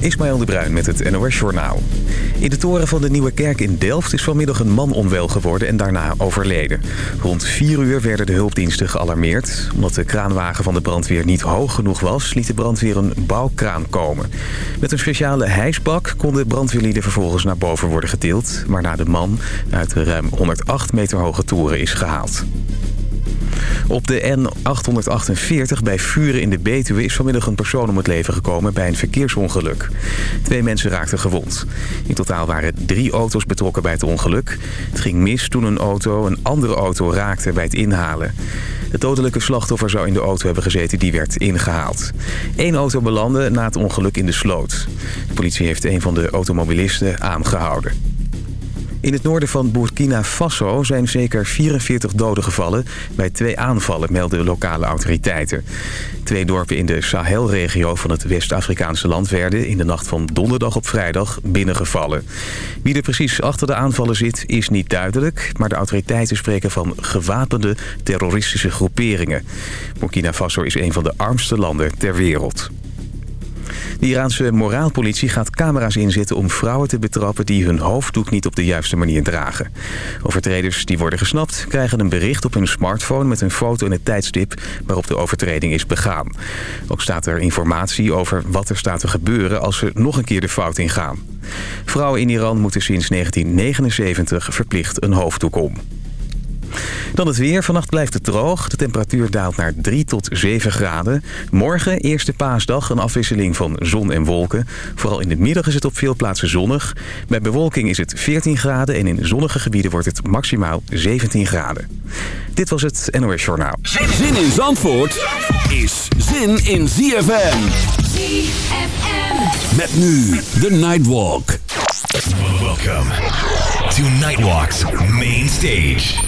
Ismaël de Bruin met het NOS Journaal. In de toren van de Nieuwe Kerk in Delft is vanmiddag een man onwel geworden en daarna overleden. Rond 4 uur werden de hulpdiensten gealarmeerd. Omdat de kraanwagen van de brandweer niet hoog genoeg was, liet de brandweer een bouwkraan komen. Met een speciale hijsbak konden brandweerlieden vervolgens naar boven worden getild... waarna de man uit de ruim 108 meter hoge toren is gehaald. Op de N848 bij Vuren in de Betuwe is vanmiddag een persoon om het leven gekomen bij een verkeersongeluk. Twee mensen raakten gewond. In totaal waren drie auto's betrokken bij het ongeluk. Het ging mis toen een auto een andere auto raakte bij het inhalen. Het dodelijke slachtoffer zou in de auto hebben gezeten die werd ingehaald. Eén auto belandde na het ongeluk in de sloot. De politie heeft een van de automobilisten aangehouden. In het noorden van Burkina Faso zijn zeker 44 doden gevallen... bij twee aanvallen, melden lokale autoriteiten. Twee dorpen in de Sahelregio van het West-Afrikaanse land... werden in de nacht van donderdag op vrijdag binnengevallen. Wie er precies achter de aanvallen zit, is niet duidelijk... maar de autoriteiten spreken van gewapende terroristische groeperingen. Burkina Faso is een van de armste landen ter wereld. De Iraanse moraalpolitie gaat camera's inzetten om vrouwen te betrappen die hun hoofddoek niet op de juiste manier dragen. Overtreders die worden gesnapt krijgen een bericht op hun smartphone met een foto en het tijdstip waarop de overtreding is begaan. Ook staat er informatie over wat er staat te gebeuren als ze nog een keer de fout ingaan. Vrouwen in Iran moeten sinds 1979 verplicht een hoofddoek om. Dan het weer. Vannacht blijft het droog. De temperatuur daalt naar 3 tot 7 graden. Morgen, eerste paasdag, een afwisseling van zon en wolken. Vooral in de middag is het op veel plaatsen zonnig. Bij bewolking is het 14 graden en in zonnige gebieden wordt het maximaal 17 graden. Dit was het NOS Journaal. Zin in Zandvoort is zin in ZFM. ZFM. Met nu de Nightwalk. Welcome to Nightwalk's main stage.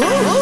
何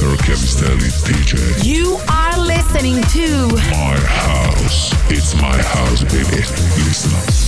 Mr. DJ. You are listening to My House. It's my house, baby. Listen up.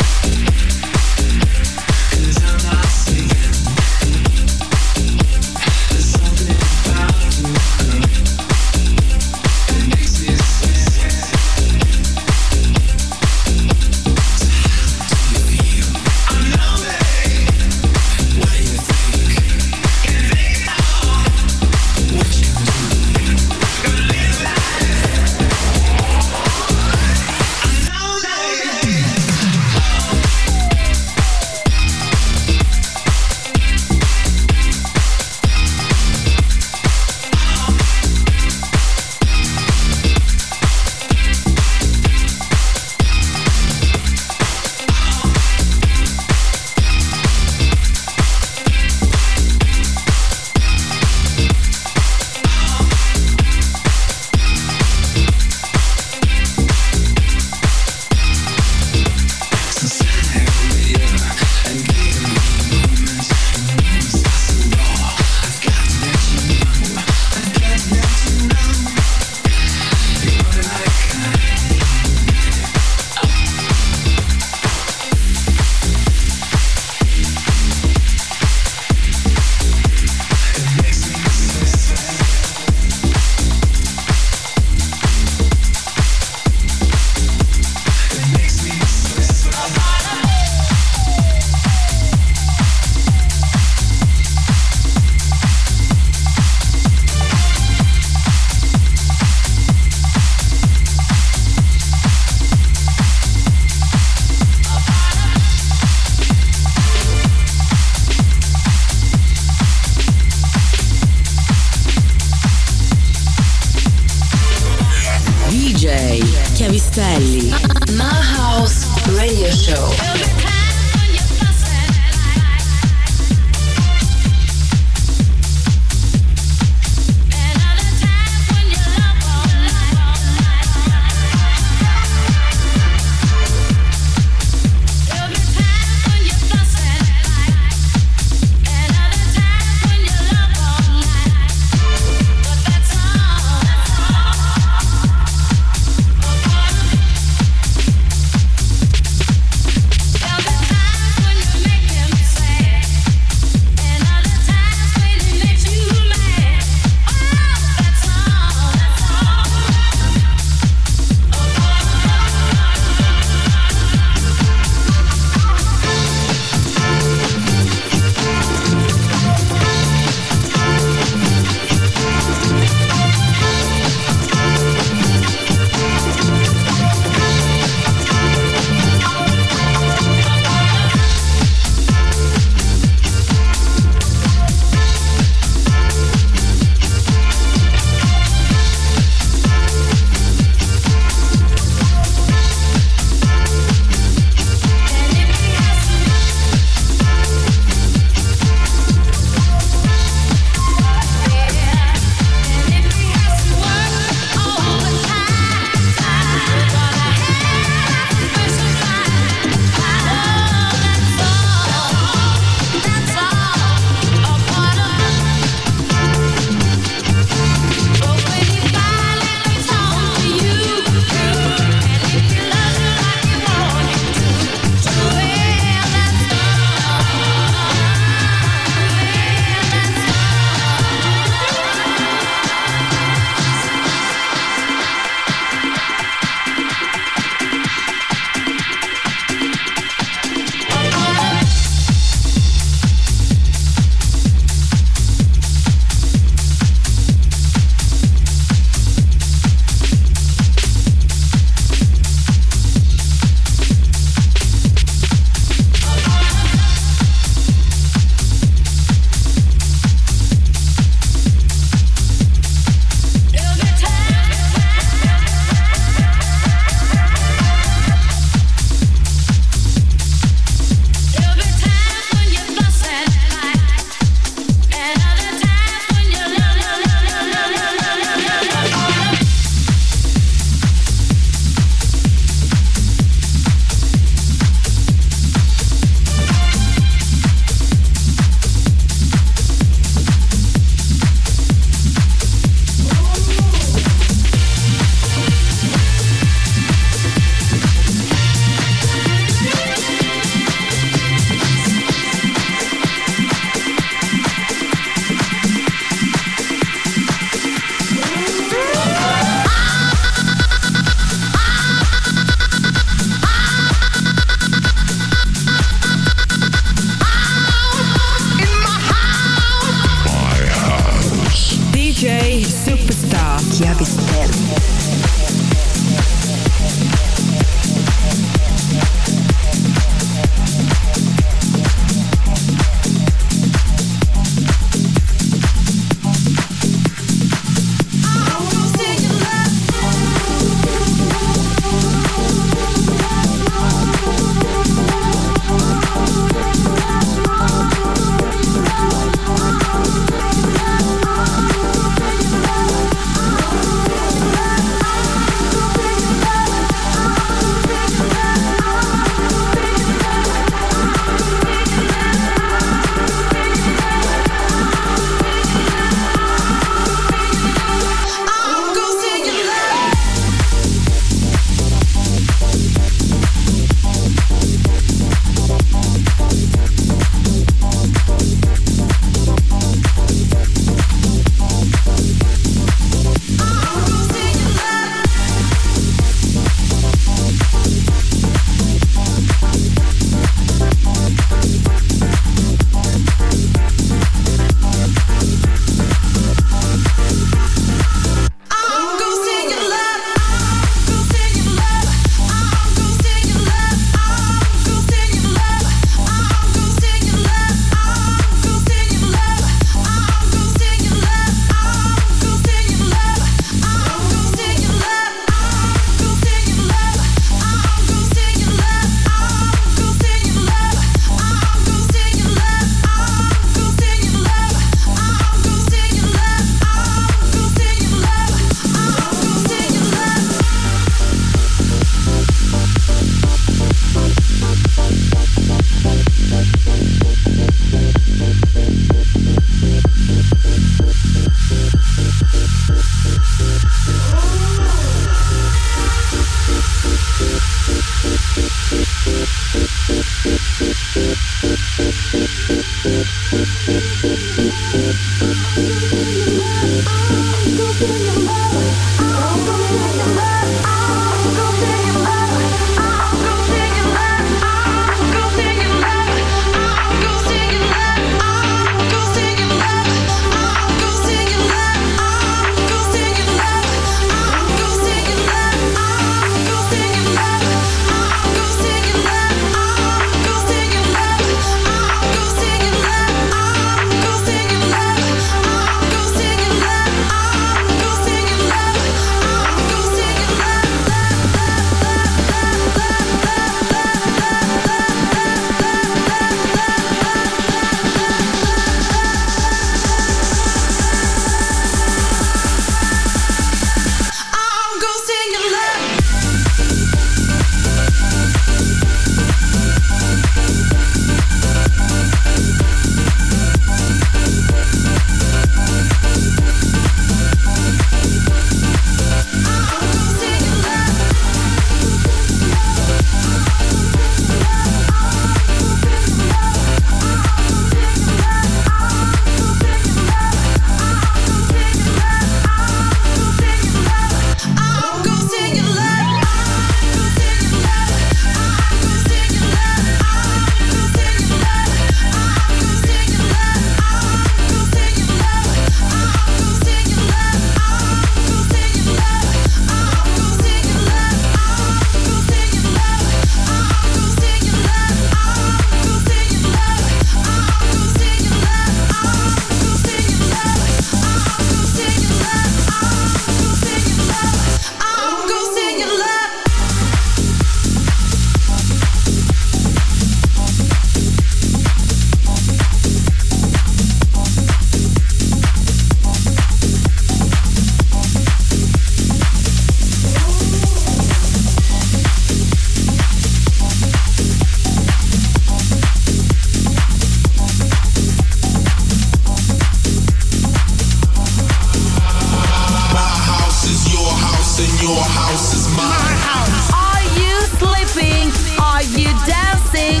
Are you sleeping? Are you dancing?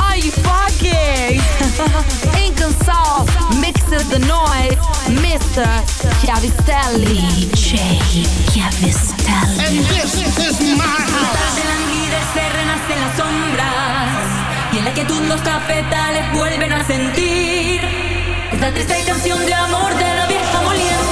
Are you fucking? Inconsol mixes the noise. Mr. Chiavistelli. DJ Chiavistelli. And this is my house. de la vida se renace en las sombras y en la quietud los cafetales vuelven a sentir esta triste canción de amor de la vieja molienda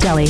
Deli.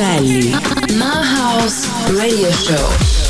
Chiavistelli. My House Radio Show.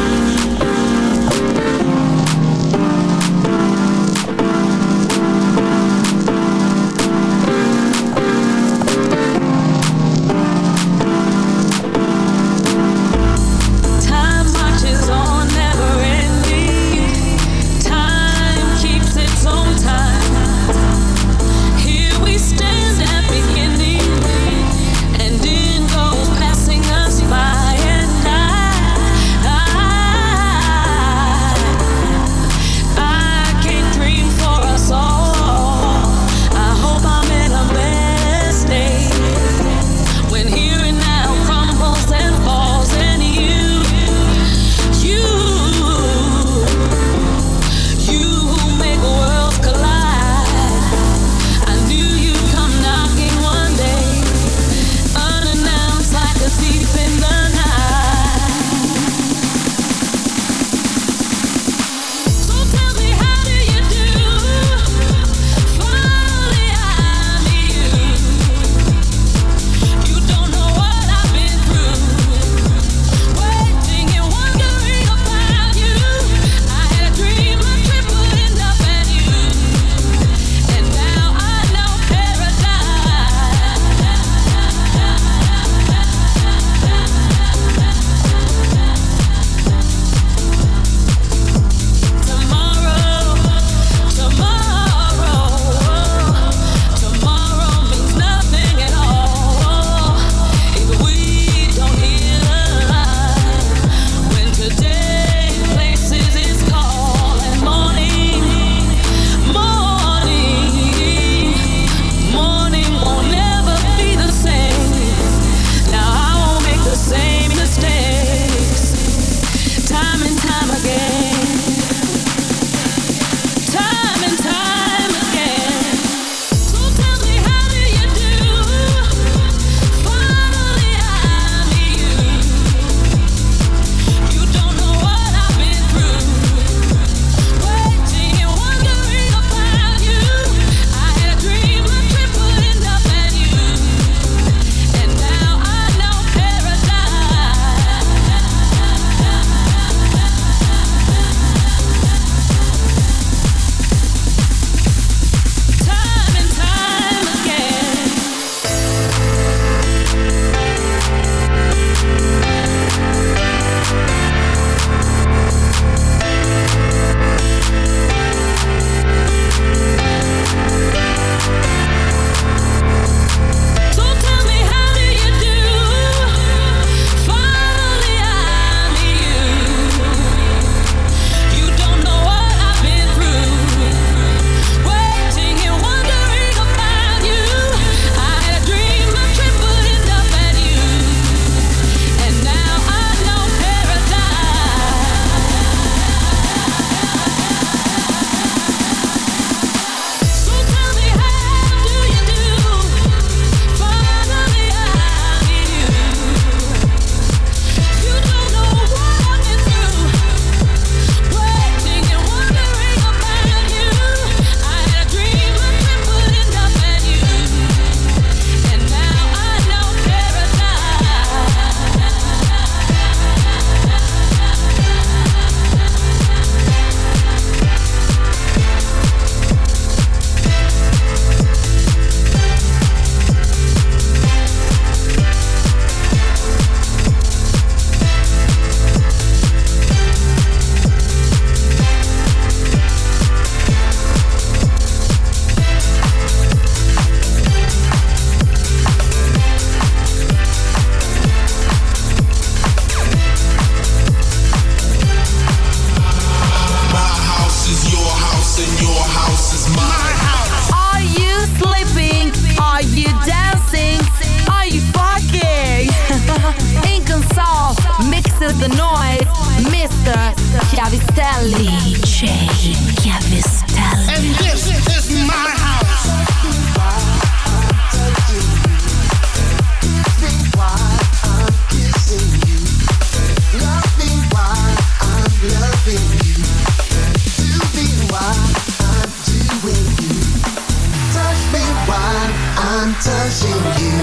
Touching you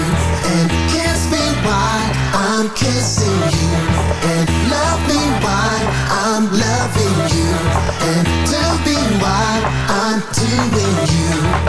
And kiss me while I'm kissing you And love me while I'm loving you And tell me Why I'm doing you.